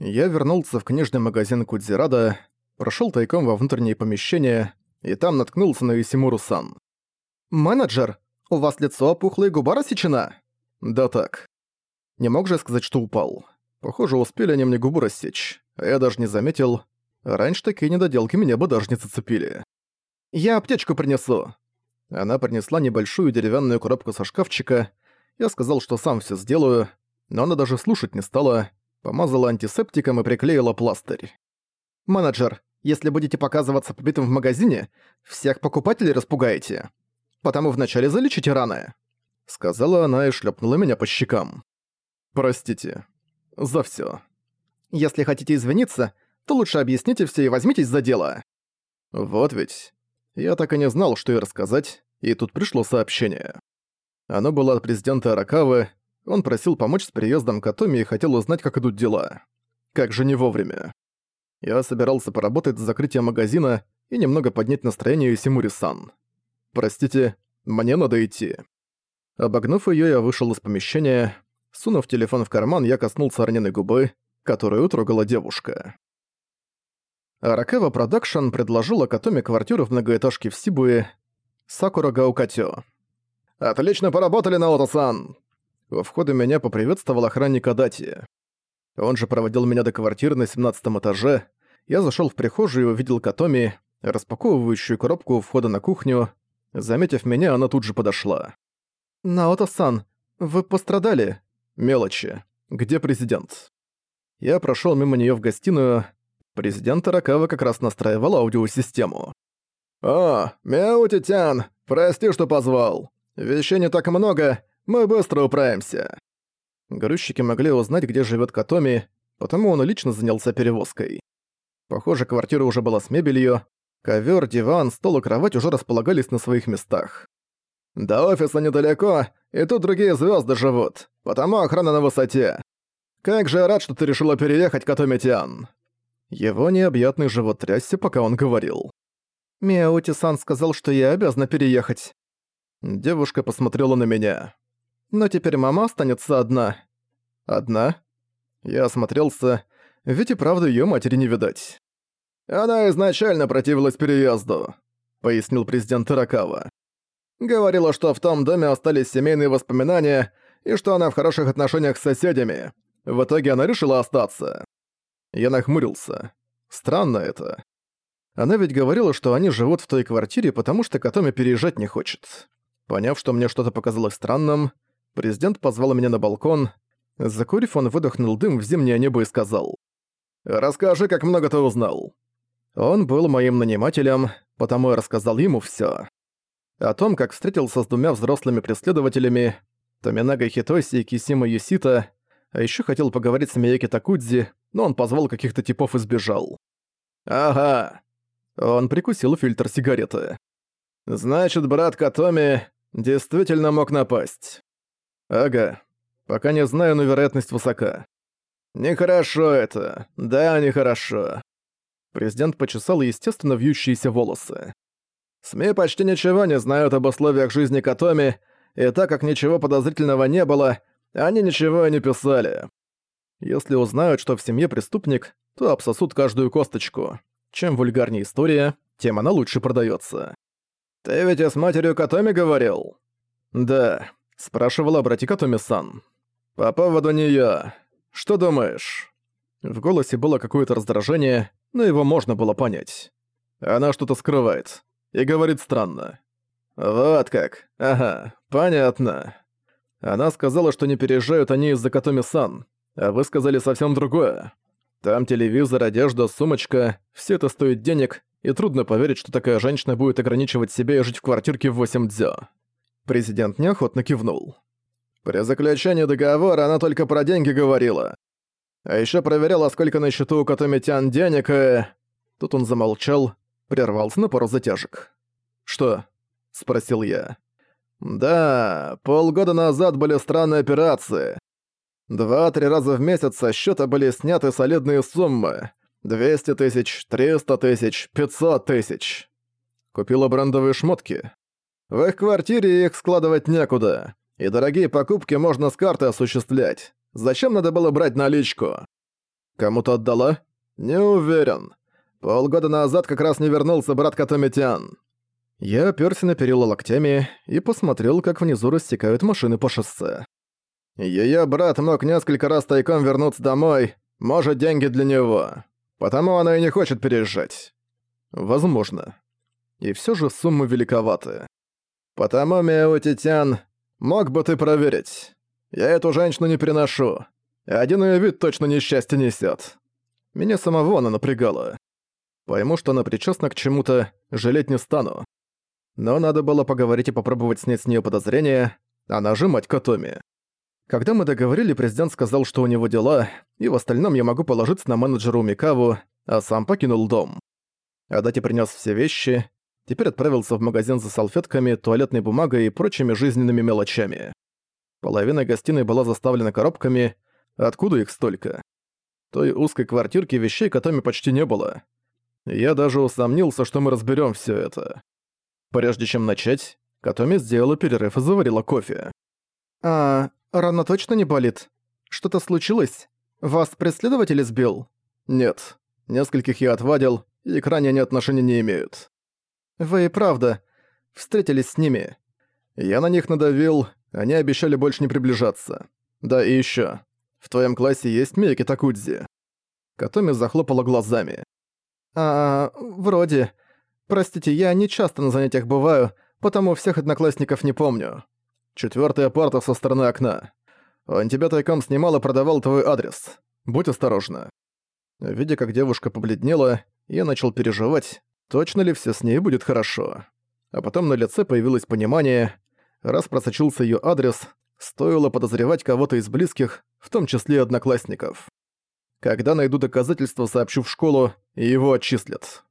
Я вернулся в книжный магазин Кудзирада, прошел тайком во внутреннее помещение и там наткнулся на Исимуру-сан. «Менеджер, у вас лицо опухло и губа рассечена?» «Да так». Не мог же сказать, что упал. Похоже, успели они мне губу рассечь, а я даже не заметил. Раньше такие недоделки меня бы даже не зацепили. «Я аптечку принесу». Она принесла небольшую деревянную коробку со шкафчика. Я сказал, что сам все сделаю, но она даже слушать не стала, помазала антисептиком и приклеила пластырь. «Менеджер, если будете показываться побитым в магазине, всех покупателей распугаете. Потому вначале залечите раны», — сказала она и шлепнула меня по щекам. «Простите. За все. Если хотите извиниться, то лучше объясните все и возьмитесь за дело». Вот ведь. Я так и не знал, что ей рассказать, и тут пришло сообщение. Оно было от президента Аракавы, он просил помочь с переездом Катоми и хотел узнать, как идут дела. Как же не вовремя. Я собирался поработать с закрытием магазина и немного поднять настроение Симура-сан. Простите, мне надо идти. Обогнув её, я вышел из помещения. Сунув телефон в карман, я коснулся раненой губы, которую трогала девушка. Аракава Продакшн предложила Катоме квартиру в многоэтажке в Сибуе Сакура Гаукатё. «Отлично поработали, Наото-сан!» У входа меня поприветствовал охранник Адати. Он же проводил меня до квартиры на 17 этаже. Я зашел в прихожую и увидел Катоми, распаковывающую коробку у входа на кухню. Заметив меня, она тут же подошла. «Наото-сан, вы пострадали?» «Мелочи. Где президент?» Я прошел мимо нее в гостиную. Президент Таракава как раз настраивал аудиосистему. «О, Мяути-тян, прости, что позвал. Вещей не так много, мы быстро управимся». Грузчики могли узнать, где живет Катоми, потому он лично занялся перевозкой. Похоже, квартира уже была с мебелью. Ковер, диван, стол и кровать уже располагались на своих местах. До офиса недалеко, и тут другие звезды живут, потому охрана на высоте. Как же я рад, что ты решила переехать, Катоми-тян. Его необъятный живот трясся, пока он говорил. Миаути-сан сказал, что я обязана переехать. Девушка посмотрела на меня. Но теперь мама останется одна. Одна? Я осмотрелся, ведь и правда её матери не видать. Она изначально противилась переезду, пояснил президент Таракава. Говорила, что в том доме остались семейные воспоминания и что она в хороших отношениях с соседями. В итоге она решила остаться. Я нахмурился. Странно это. Она ведь говорила, что они живут в той квартире, потому что Катоми переезжать не хочет. Поняв, что мне что-то показалось странным, Президент позвал меня на балкон. Закурив, он выдохнул дым в зимнее небо и сказал. «Расскажи, как много ты узнал». Он был моим нанимателем, потому я рассказал ему всё. О том, как встретился с двумя взрослыми преследователями, Томинага Хитоси и Кисима Юсита, а ещё хотел поговорить с Мияки Такудзи, но он позвал каких-то типов и сбежал. «Ага». Он прикусил фильтр сигареты. «Значит, брат Катоми действительно мог напасть». Ага. Пока не знаю, но вероятность высока. Нехорошо это. Да, нехорошо. Президент почесал естественно вьющиеся волосы. СМИ почти ничего не знают об условиях жизни Катоми, и так как ничего подозрительного не было, они ничего и не писали. Если узнают, что в семье преступник, то обсосут каждую косточку. Чем вульгарнее история, тем она лучше продается. «Ты ведь с матерью Катоми говорил?» «Да. Спрашивала братика Томи-сан. «По поводу неё. Что думаешь?» В голосе было какое-то раздражение, но его можно было понять. Она что-то скрывает. И говорит странно. «Вот как. Ага, понятно». Она сказала, что не переезжают они из-за Катоми-сан, а вы сказали совсем другое. Там телевизор, одежда, сумочка, все это стоит денег, и трудно поверить, что такая женщина будет ограничивать себя и жить в квартирке в 8 дзё. Президент неохотно кивнул. При заключении договора она только про деньги говорила. А ещё проверяла, сколько на счету у Катомитян денег, и... Тут он замолчал, прервался на пару затяжек. «Что?» — спросил я. «Да, полгода назад были странные операции. Два-три раза в месяц со счета были сняты солидные суммы. 200 тысяч, 300 тысяч, 500 тысяч. Купила брендовые шмотки. В их квартире их складывать некуда, и дорогие покупки можно с карты осуществлять. Зачем надо было брать наличку? Кому-то отдала? Не уверен. Полгода назад как раз не вернулся брат Катомитян. Я оперся на перила локтями и посмотрел, как внизу растекают машины по шоссе. Её брат мог несколько раз тайком вернуться домой, может, деньги для него. Потому она и не хочет переезжать. Возможно. И всё же суммы великоваты. Потому, Мяо Титян, мог бы ты проверить. Я эту женщину не переношу. Один её вид точно несчастье несёт. Меня самого она напрягала. Пойму, что она причастна к чему-то, жалеть не стану. Но надо было поговорить и попробовать снять с неё подозрения, она же мать Катоми. Когда мы договорили, президент сказал, что у него дела, и в остальном я могу положиться на менеджера Умикаву, а сам покинул дом. Адати принес все вещи, теперь отправился в магазин за салфетками, туалетной бумагой и прочими жизненными мелочами. Половина гостиной была заставлена коробками, откуда их столько? Той узкой квартирки вещей котами почти не было. Я даже усомнился, что мы разберем все это. Прежде чем начать, Катоми сделала перерыв и заварила кофе. «А, рана точно не болит? Что-то случилось? Вас преследователь избил?» «Нет. Нескольких я отвадил, и к ране они отношения не имеют». «Вы и правда. Встретились с ними. Я на них надавил, они обещали больше не приближаться. Да и ещё. В твоем классе есть Мияки Такудзи?» Катоми захлопала глазами. «А, вроде. Простите, я не часто на занятиях бываю, потому всех одноклассников не помню. Четвёртая парта со стороны окна. Он тебя тайком снимал и продавал твой адрес. Будь осторожна». Видя, как девушка побледнела, я начал переживать, точно ли все с ней будет хорошо. А потом на лице появилось понимание, раз просочился её адрес, стоило подозревать кого-то из близких, в том числе одноклассников. Когда найду доказательства, сообщу в школу, и его отчислят.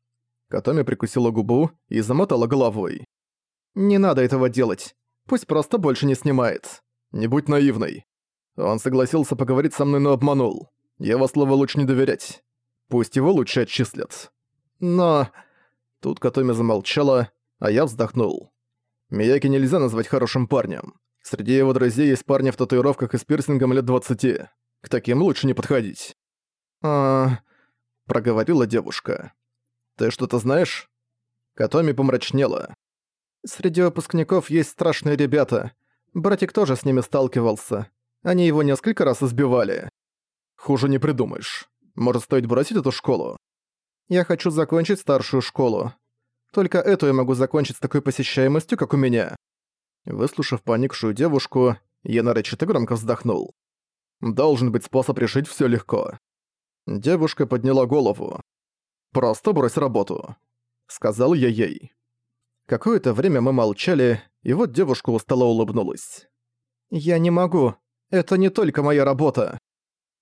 Катоми прикусила губу и замотала головой. «Не надо этого делать. Пусть просто больше не снимает. Не будь наивной. Он согласился поговорить со мной, но обманул. Его слово лучше не доверять. Пусть его лучше отчислят. Но...» Тут Катоми замолчала, а я вздохнул. Мияки нельзя назвать хорошим парнем. Среди его друзей есть парни в татуировках и с пирсингом лет 20. К таким лучше не подходить. «А...» — проговорила девушка. «Ты что-то знаешь?» Катоми помрачнела. «Среди выпускников есть страшные ребята. Братик тоже с ними сталкивался. Они его несколько раз избивали. Хуже не придумаешь. Может, стоит бросить эту школу? Я хочу закончить старшую школу. Только эту я могу закончить с такой посещаемостью, как у меня». Выслушав поникшую девушку, я нарочито громко вздохнул. «Должен быть способ решить всё легко. Девушка подняла голову. «Просто брось работу», — сказал я ей. Какое-то время мы молчали, и вот девушка устало улыбнулась. «Я не могу. Это не только моя работа.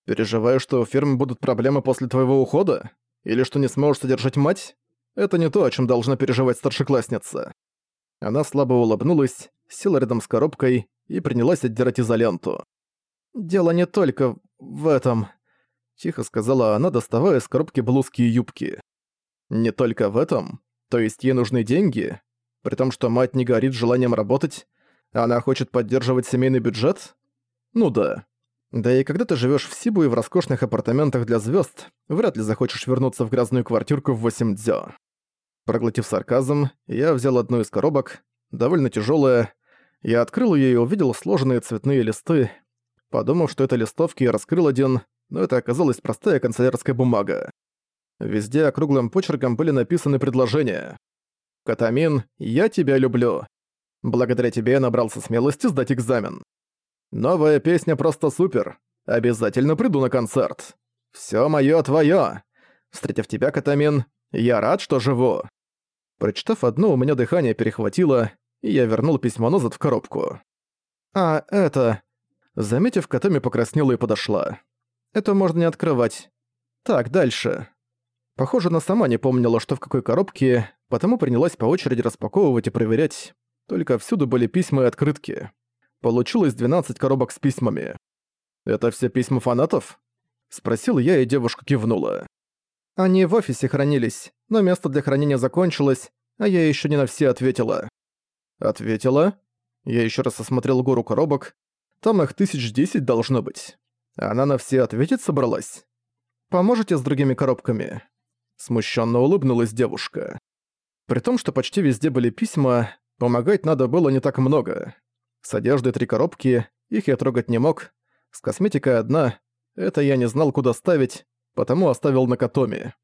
Переживаю, что у фирмы будут проблемы после твоего ухода? Или что не сможешь содержать мать? Это не то, о чем должна переживать старшеклассница». Она слабо улыбнулась, села рядом с коробкой и принялась отдирать изоленту. «Дело не только в этом. — тихо сказала она, доставая из коробки блузки и юбки. «Не только в этом? То есть ей нужны деньги? При том, что мать не горит желанием работать, она хочет поддерживать семейный бюджет? Ну да. Да и когда ты живешь в Сибу и в роскошных апартаментах для звезд, вряд ли захочешь вернуться в грязную квартирку в 8 дзё». Проглотив сарказм, я взял одну из коробок, довольно тяжелая. Я открыл ее и увидел сложенные цветные листы. Подумав, что это листовки, я раскрыл один — но это оказалась простая канцелярская бумага. Везде округлым почерком были написаны предложения. «Катамин, я тебя люблю. Благодаря тебе я набрался смелости сдать экзамен. Новая песня просто супер. Обязательно приду на концерт. Всё моё твоё. Встретив тебя, Катамин, я рад, что живу». Прочитав одно, у меня дыхание перехватило, и я вернул письмо назад в коробку. «А, это...» Заметив, Катами покраснела и подошла. Это можно не открывать. Так, дальше. Похоже, она сама не помнила, что в какой коробке, потому принялась по очереди распаковывать и проверять. Только всюду были письма и открытки. Получилось 12 коробок с письмами. «Это все письма фанатов?» Спросил я, и девушка кивнула. «Они в офисе хранились, но место для хранения закончилось, а я еще не на все ответила». «Ответила?» Я еще раз осмотрел гору коробок. Там их тысяч десять должно быть. Она на все ответить собралась? поможете с другими коробками?» Смущенно улыбнулась девушка. При том, что почти везде были письма, помогать надо было не так много. С одеждой три коробки, их я трогать не мог. С косметикой одна, это я не знал, куда ставить, потому оставил на Катоме.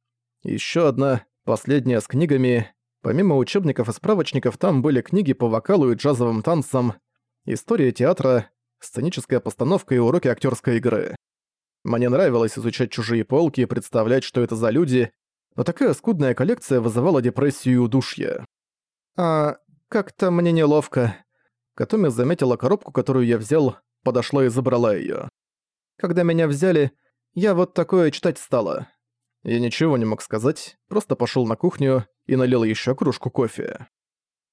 Еще одна, последняя с книгами. Помимо учебников и справочников, там были книги по вокалу и джазовым танцам, история театра, сценическая постановка и уроки актерской игры. Мне нравилось изучать чужие полки и представлять, что это за люди, но такая скудная коллекция вызывала депрессию и удушье. «А как-то мне неловко». Катоми заметила коробку, которую я взял, подошла и забрала её. «Когда меня взяли, я вот такое читать стала». Я ничего не мог сказать, просто пошёл на кухню и налил ещё кружку кофе.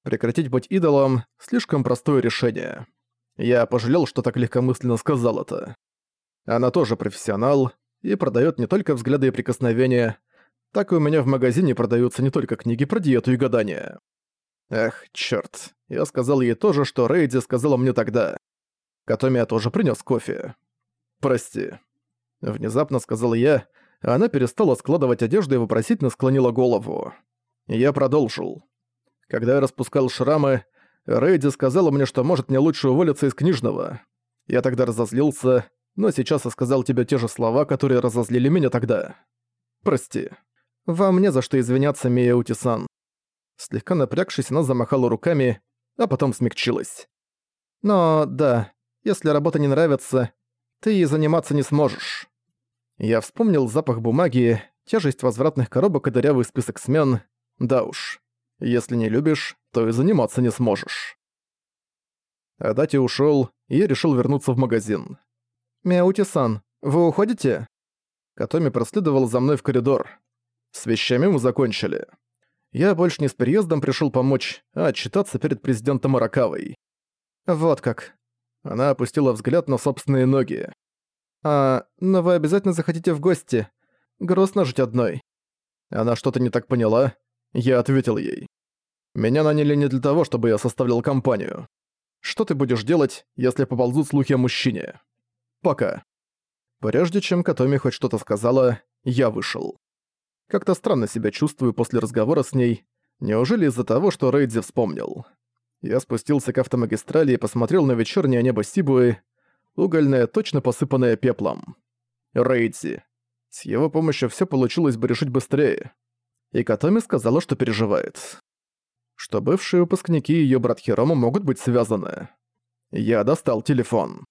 Прекратить быть идолом – слишком простое решение. Я пожалел, что так легкомысленно сказал это. Она тоже профессионал и продает не только взгляды и прикосновения, так и у меня в магазине продаются не только книги про диету и гадания. Эх, чёрт. Я сказал ей то же, что Рейди сказала мне тогда. Катомия тоже принёс кофе. «Прости». Внезапно сказал я, а она перестала складывать одежду и вопросительно склонила голову. Я продолжил. Когда я распускал шрамы, Рейди сказала мне, что может мне лучше уволиться из книжного. Я тогда разозлился, но сейчас я сказал тебе те же слова, которые разозлили меня тогда. Прости. Вам не за что извиняться, Мия Утисан. Слегка напрягшись, она замахала руками, а потом смягчилась. Но да, если работа не нравится, ты ей заниматься не сможешь. Я вспомнил запах бумаги, тяжесть возвратных коробок и дырявый список смен. Да уж, если не любишь, то и заниматься не сможешь. Адати ушёл, и я решил вернуться в магазин. «Мяути-сан, вы уходите?» Катоми проследовал за мной в коридор. С вещами мы закончили. Я больше не с переездом пришел помочь, а отчитаться перед президентом Аракавой. Вот как. Она опустила взгляд на собственные ноги. «А, но вы обязательно захотите в гости. Грустно жить одной». Она что-то не так поняла. Я ответил ей. «Меня наняли не для того, чтобы я составлял компанию. Что ты будешь делать, если поползут слухи о мужчине?» Пока. Прежде чем Катоми хоть что-то сказала, я вышел. Как-то странно себя чувствую после разговора с ней. Неужели из-за того, что Рейдзи вспомнил? Я спустился к автомагистрали и посмотрел на вечернее небо Сибуи, угольное, точно посыпанное пеплом. Рейдзи. С его помощью все получилось бы решить быстрее. И Катоми сказала, что переживает. Что бывшие выпускники и её брат Хирома могут быть связаны. Я достал телефон.